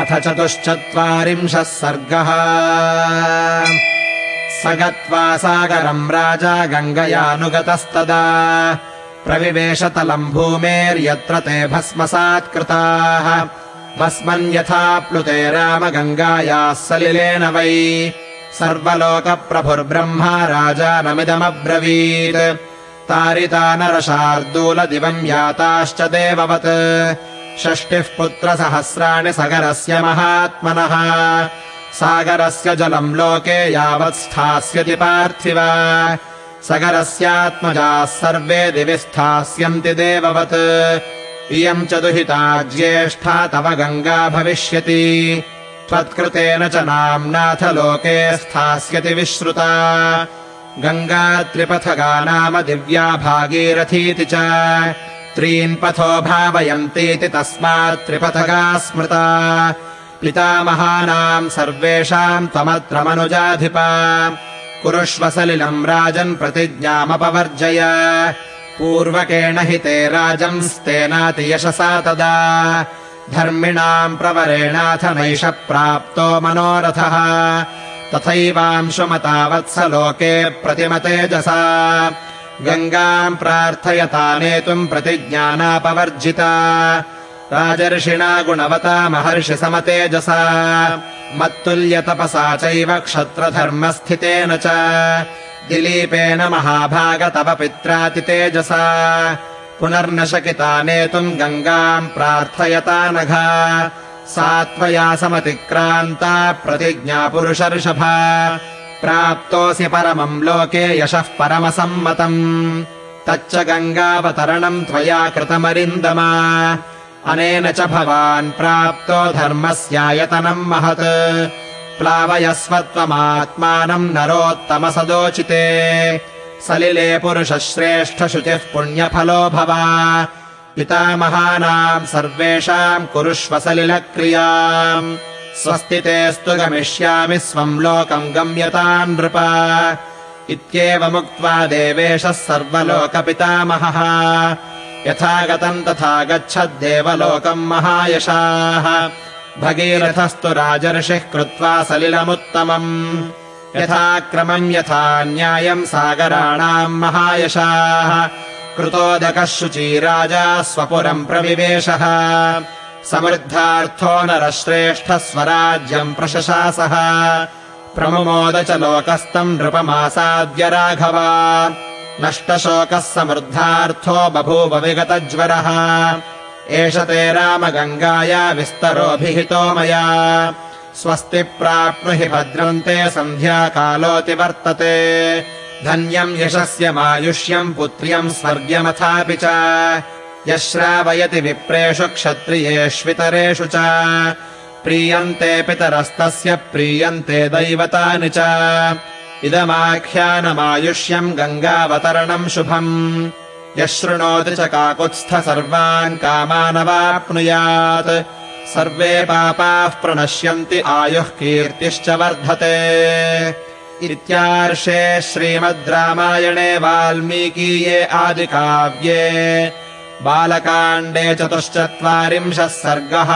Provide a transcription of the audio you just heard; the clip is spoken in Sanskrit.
अथ चतुश्चत्वारिंशः सर्गः। स गत्वा सागरम् राजा गङ्गयानुगतस्तदा। प्रविवेशतलम् भूमेर्यत्र ते भस्मसात्कृताः। भस्मन् यथा प्लुते राम गङ्गायाः सलिलेन वै। सर्वलोकप्रभुर्ब्रह्मा राजानमिदमब्रवीत्। तारिता नरशार्दूलदिवम् याताश्च देववत् षष्टिः पुत्रसहस्राणि सगरस्य महात्मनः। सागरस्य जलम् लोके यावत् स्थास्यति पार्थिव। सगरस्यात्मजाः सर्वे दिवि स्थास्यन्ति देववत्। इयम् च दुहिता ज्येष्ठा तव गङ्गा भविष्यति। त्वत्कृतेन च नाम्नाथ लोके स्थास्यति विश्रुता। गङ्गा त्रिपथगा नाम दिव्या भागीरथीति च त्रीन् पथो भावयन्तीति तस्मात् त्रिपथगा स्मृता। पितामहानाम् सर्वेषाम् त्वमत्र मनुजाधिप कुरुष्व सलिलम् राजन् प्रतिज्ञामपवर्जय। पूर्वकेण हि ते राजंस्तेनाति यशसा तदा। धर्मिणाम् प्रवरेणाथ नैष प्राप्तो मनोरथः। तथैवांशुमता वत्स लोके प्रतिमतेजसा गङ्गाम् प्रार्थयता नेतुम् प्रतिज्ञानापवर्जिता। राजर्षिणा गुणवता महर्षि समतेजसा। मत्तुल्यतपसा चैव क्षत्रधर्मस्थितेन च। दिलीपेन महाभाग तव पित्रातितेजसा। पुनर्न शकिता नेतुम् गङ्गाम् प्रार्थयता नघा। सा त्वया समतिक्रान्ता प्रतिज्ञा पुरुषर्षभा प्राप्तोऽसि परमम् लोके यशः परमसम्मतम्। तच्च गङ्गावतरणम् त्वया कृतमरिन्दमा। अनेन च भवान् प्राप्तो धर्मस्यायतनम् महत्। प्लावयस्व त्वमात्मानम् नरोत्तमसदोचिते। सलिले पुरुषश्रेष्ठशुचिः पुण्यफलो भव। पितामहानाम् सर्वेषाम् कुरुष्व सलिलक्रियाम् स्वस्ति तेऽस्तु गमिष्यामि स्वम् लोकम् गम्यताम् नृप इत्येवमुक्त्वा देवेशः सर्वलोकपितामहः। यथा गतम् तथा गच्छद्देवलोकम् महायशाः। भगीरथस्तु राजर्षिः कृत्वा सलिलमुत्तमम्। यथा क्रमम् यथा न्यायम् सागराणाम् महायशाः। कृतोदकः शुचीराजा स्वपुरम् प्रविवेशः समृद्धार्थो नरश्रेष्ठः स्वराज्यम् प्रशशासः। प्रमुमोद च लोकस्तम् नृपमासाद्य राघव। नष्टशोकः समृद्धार्थो बभूव विगतज्वरः। एष ते राम गङ्गाया विस्तरोऽभिहितो मया। स्वस्ति प्राप्नुहि भद्रन्ते सन्ध्याकालोऽतिवर्तते धन्यम् यशस्य मायुष्यम् पुत्र्यम् स्वर्ग्यमथापि च यश्रावयति विप्रेषु क्षत्रियेष्वितरेषु च। प्रीयन्ते पितरस्तस्य प्रीयन्ते दैवतानि च। इदमाख्यानमायुष्यम् गङ्गावतरणम् शुभम्। यः शृणोति च काकुत्स्थ सर्वान् कामानवाप्नुयात्। सर्वे पापाः प्रणश्यन्ति आयुः कीर्तिश्च वर्धते। इत्यार्षे श्रीमद् रामायणे वाल्मीकीये आदिकाव्ये बालकाण्डे चतुश्चत्वारिंशः सर्गः